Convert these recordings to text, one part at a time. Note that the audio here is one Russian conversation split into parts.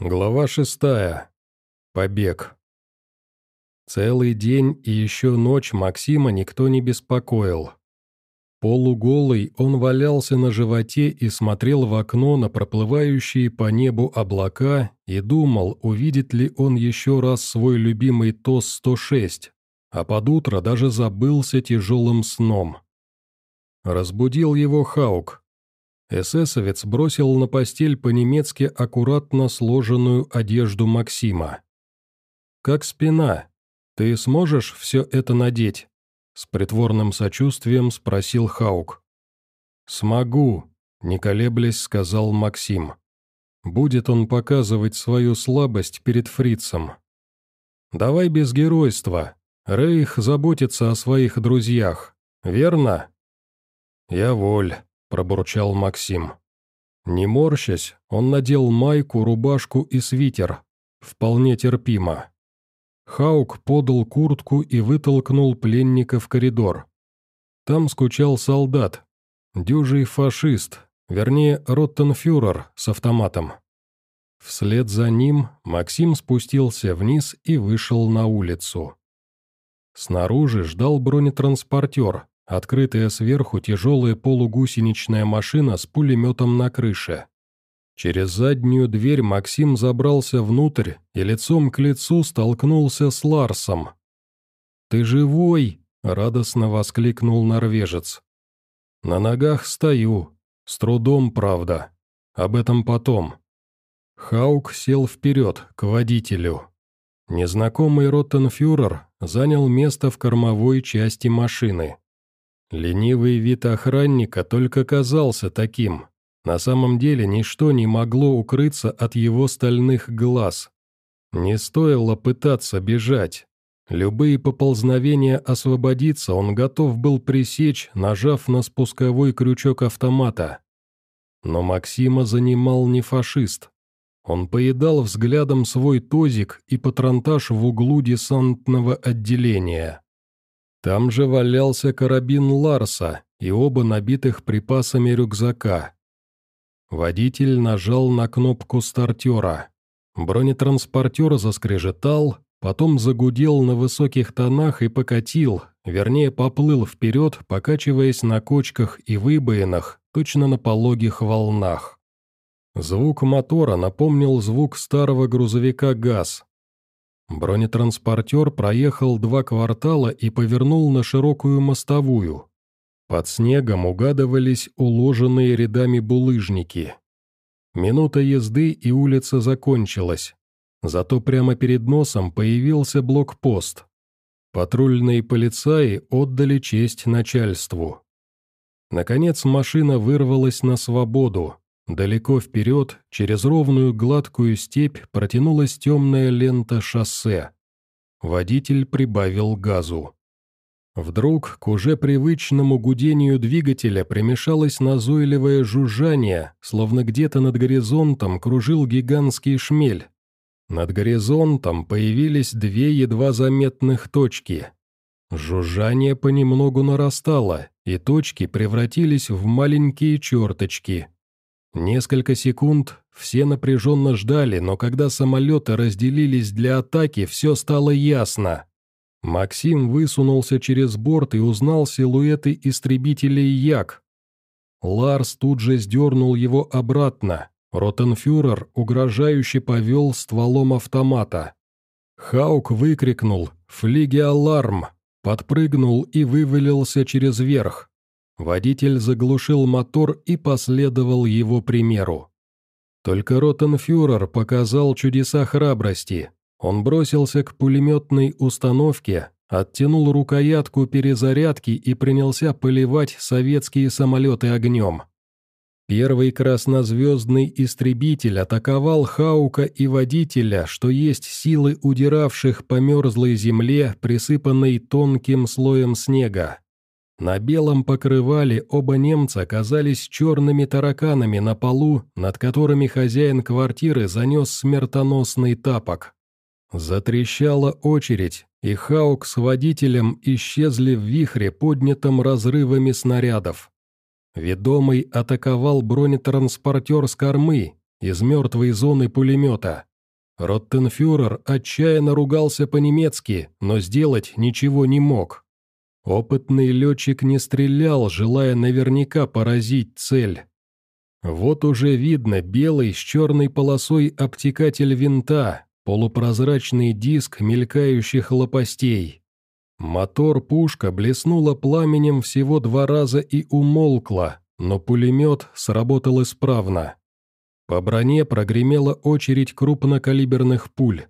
Глава шестая. Побег. Целый день и еще ночь Максима никто не беспокоил. Полуголый он валялся на животе и смотрел в окно на проплывающие по небу облака и думал, увидит ли он еще раз свой любимый ТОС-106, а под утро даже забылся тяжелым сном. Разбудил его Хаук, Эсэсовец бросил на постель по-немецки аккуратно сложенную одежду Максима. «Как спина? Ты сможешь все это надеть?» С притворным сочувствием спросил Хаук. «Смогу», — не колеблясь сказал Максим. «Будет он показывать свою слабость перед фрицем». «Давай без геройства. Рейх заботится о своих друзьях. Верно?» «Я воль», – пробурчал Максим. Не морщась, он надел майку, рубашку и свитер. Вполне терпимо. Хаук подал куртку и вытолкнул пленника в коридор. Там скучал солдат. Дюжий фашист, вернее, роттенфюрер с автоматом. Вслед за ним Максим спустился вниз и вышел на улицу. Снаружи ждал бронетранспортер, Открытая сверху тяжелая полугусеничная машина с пулеметом на крыше. Через заднюю дверь Максим забрался внутрь и лицом к лицу столкнулся с Ларсом. «Ты живой?» — радостно воскликнул норвежец. «На ногах стою. С трудом, правда. Об этом потом». Хаук сел вперед, к водителю. Незнакомый Роттенфюрер занял место в кормовой части машины. Ленивый вид охранника только казался таким. На самом деле ничто не могло укрыться от его стальных глаз. Не стоило пытаться бежать. Любые поползновения освободиться он готов был пресечь, нажав на спусковой крючок автомата. Но Максима занимал не фашист. Он поедал взглядом свой тозик и патронтаж в углу десантного отделения. Там же валялся карабин Ларса и оба набитых припасами рюкзака. Водитель нажал на кнопку стартера. Бронетранспортер заскрежетал, потом загудел на высоких тонах и покатил, вернее поплыл вперед, покачиваясь на кочках и выбоинах, точно на пологих волнах. Звук мотора напомнил звук старого грузовика ГАЗ, Бронетранспортер проехал два квартала и повернул на широкую мостовую. Под снегом угадывались уложенные рядами булыжники. Минута езды и улица закончилась. Зато прямо перед носом появился блокпост. Патрульные полицаи отдали честь начальству. Наконец машина вырвалась на свободу. Далеко вперед, через ровную гладкую степь, протянулась темная лента шоссе. Водитель прибавил газу. Вдруг к уже привычному гудению двигателя примешалось назойливое жужжание, словно где-то над горизонтом кружил гигантский шмель. Над горизонтом появились две едва заметных точки. Жужжание понемногу нарастало, и точки превратились в маленькие черточки, Несколько секунд все напряженно ждали, но когда самолеты разделились для атаки, все стало ясно. Максим высунулся через борт и узнал силуэты истребителей Як. Ларс тут же сдернул его обратно. Ротенфюрер угрожающе повел стволом автомата. Хаук выкрикнул «Флиги аларм!», подпрыгнул и вывалился через верх. Водитель заглушил мотор и последовал его примеру. Только Ротенфюрер показал чудеса храбрости. Он бросился к пулеметной установке, оттянул рукоятку перезарядки и принялся поливать советские самолеты огнем. Первый краснозвездный истребитель атаковал Хаука и водителя, что есть силы удиравших по мерзлой земле, присыпанной тонким слоем снега. На белом покрывале оба немца казались черными тараканами на полу, над которыми хозяин квартиры занес смертоносный тапок. Затрещала очередь, и Хаук с водителем исчезли в вихре, поднятом разрывами снарядов. Ведомый атаковал бронетранспортер с кормы, из мертвой зоны пулемета. Роттенфюрер отчаянно ругался по-немецки, но сделать ничего не мог. Опытный летчик не стрелял, желая наверняка поразить цель. Вот уже видно белый с черной полосой обтекатель винта, полупрозрачный диск мелькающих лопастей. Мотор-пушка блеснула пламенем всего два раза и умолкла, но пулемет сработал исправно. По броне прогремела очередь крупнокалиберных пуль.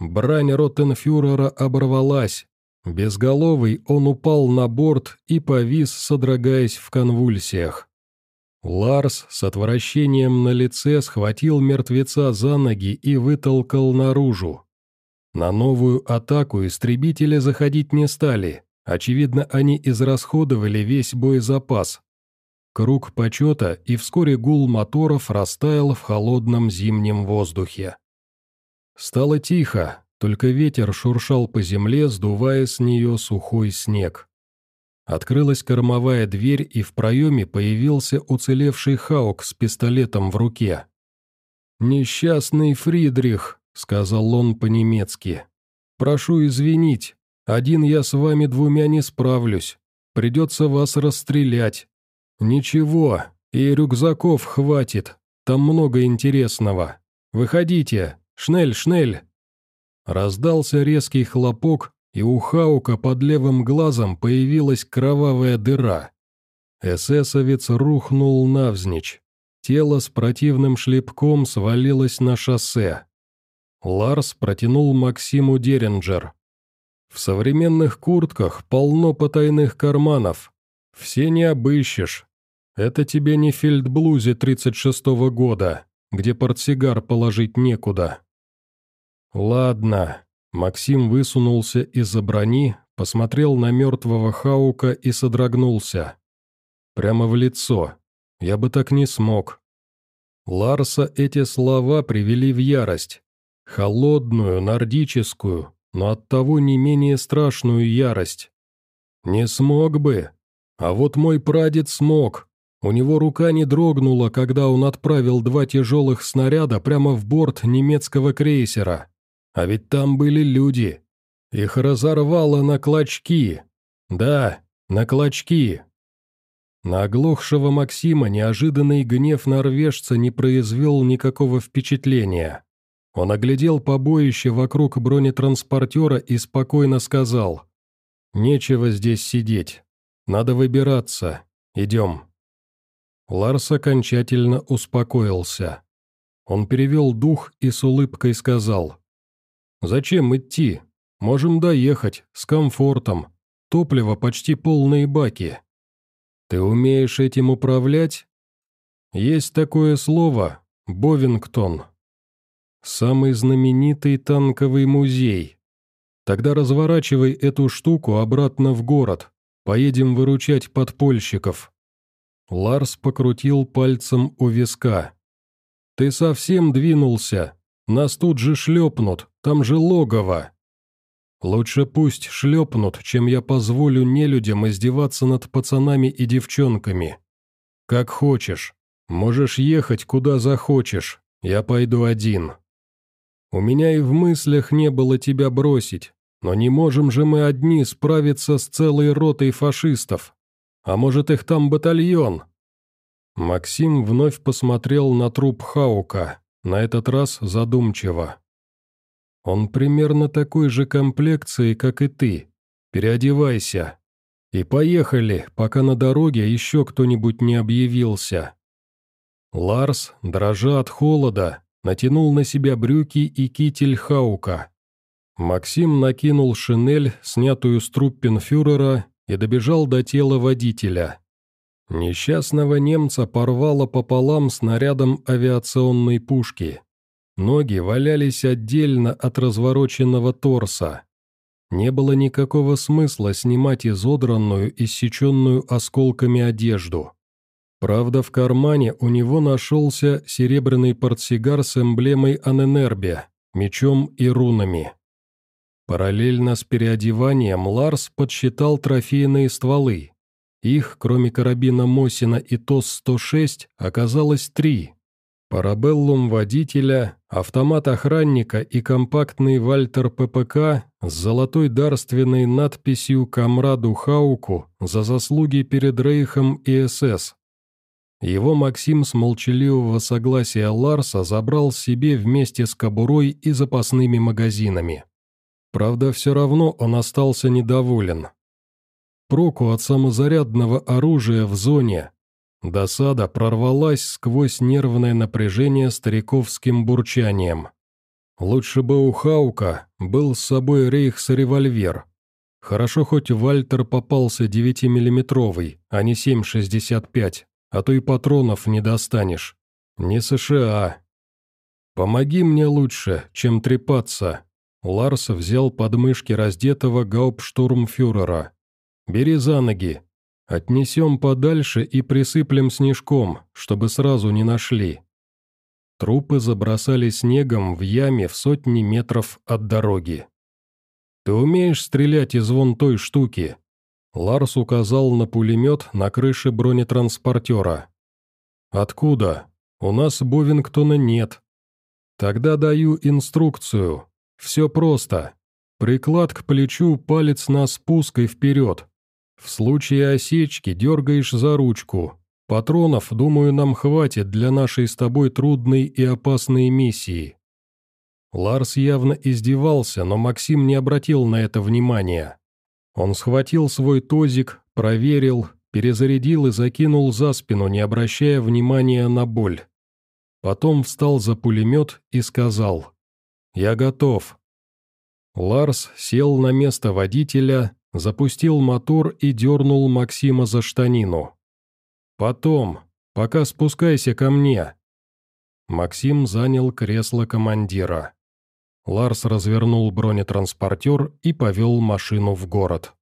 Брань Роттенфюрера оборвалась. Безголовый он упал на борт и повис, содрогаясь в конвульсиях. Ларс с отвращением на лице схватил мертвеца за ноги и вытолкал наружу. На новую атаку истребители заходить не стали. Очевидно, они израсходовали весь боезапас. Круг почета, и вскоре гул моторов растаял в холодном зимнем воздухе. Стало тихо, только ветер шуршал по земле, сдувая с нее сухой снег. Открылась кормовая дверь, и в проеме появился уцелевший Хаук с пистолетом в руке. «Несчастный Фридрих», — сказал он по-немецки. «Прошу извинить, один я с вами двумя не справлюсь. Придется вас расстрелять. Ничего, и рюкзаков хватит, там много интересного. Выходите, шнель, шнель!» Раздался резкий хлопок, и у Хаука под левым глазом появилась кровавая дыра. Эсэсовец рухнул навзничь. Тело с противным шлепком свалилось на шоссе. Ларс протянул Максиму Деренджер. В современных куртках полно потайных карманов. Все не обыщешь. Это тебе не фельдблузе 36-го года, где портсигар положить некуда. Ладно, Максим высунулся из-за брони, посмотрел на мертвого Хаука и содрогнулся. Прямо в лицо. Я бы так не смог. Ларса эти слова привели в ярость. Холодную, нордическую, но оттого не менее страшную ярость. Не смог бы. А вот мой прадед смог. У него рука не дрогнула, когда он отправил два тяжелых снаряда прямо в борт немецкого крейсера. А ведь там были люди. Их разорвало на клочки. Да, на клочки. На оглохшего Максима неожиданный гнев норвежца не произвел никакого впечатления. Он оглядел побоище вокруг бронетранспортера и спокойно сказал. «Нечего здесь сидеть. Надо выбираться. Идем». Ларс окончательно успокоился. Он перевел дух и с улыбкой сказал. «Зачем идти? Можем доехать, с комфортом. Топливо почти полные баки. Ты умеешь этим управлять? Есть такое слово – Бовингтон. Самый знаменитый танковый музей. Тогда разворачивай эту штуку обратно в город. Поедем выручать подпольщиков». Ларс покрутил пальцем у виска. «Ты совсем двинулся. Нас тут же шлепнут. Там же логово. Лучше пусть шлепнут, чем я позволю нелюдям издеваться над пацанами и девчонками. Как хочешь. Можешь ехать, куда захочешь. Я пойду один. У меня и в мыслях не было тебя бросить, но не можем же мы одни справиться с целой ротой фашистов. А может, их там батальон?» Максим вновь посмотрел на труп Хаука, на этот раз задумчиво. Он примерно такой же комплекции, как и ты. Переодевайся. И поехали, пока на дороге еще кто-нибудь не объявился». Ларс, дрожа от холода, натянул на себя брюки и китель Хаука. Максим накинул шинель, снятую с труппенфюрера, и добежал до тела водителя. Несчастного немца порвало пополам снарядом авиационной пушки. Ноги валялись отдельно от развороченного торса. Не было никакого смысла снимать изодранную, иссеченную осколками одежду. Правда, в кармане у него нашелся серебряный портсигар с эмблемой Аненербе, мечом и рунами. Параллельно с переодеванием Ларс подсчитал трофейные стволы. Их, кроме карабина Мосина и ТОС-106, оказалось три. Парабеллум водителя, автомат охранника и компактный Вальтер ППК с золотой дарственной надписью «Камраду Хауку» за заслуги перед Рейхом и СС. Его Максим с молчаливого согласия Ларса забрал себе вместе с кобурой и запасными магазинами. Правда, все равно он остался недоволен. Проку от самозарядного оружия в зоне, Досада прорвалась сквозь нервное напряжение стариковским бурчанием. Лучше бы у Хаука был с собой рейхс-револьвер. Хорошо хоть Вальтер попался 9-миллиметровый, а не 7,65, а то и патронов не достанешь. Не США. «Помоги мне лучше, чем трепаться», Ларс взял подмышки раздетого гауптштурмфюрера. «Бери за ноги, Отнесем подальше и присыплем снежком, чтобы сразу не нашли. Трупы забросали снегом в яме в сотни метров от дороги. «Ты умеешь стрелять из вон той штуки?» Ларс указал на пулемет на крыше бронетранспортера. «Откуда? У нас Бовингтона нет». «Тогда даю инструкцию. Все просто. Приклад к плечу, палец на спуск и вперед. В случае осечки дергаешь за ручку. Патронов, думаю, нам хватит для нашей с тобой трудной и опасной миссии». Ларс явно издевался, но Максим не обратил на это внимания. Он схватил свой тозик, проверил, перезарядил и закинул за спину, не обращая внимания на боль. Потом встал за пулемет и сказал «Я готов». Ларс сел на место водителя, запустил мотор и дернул Максима за штанину. «Потом, пока спускайся ко мне». Максим занял кресло командира. Ларс развернул бронетранспортер и повел машину в город.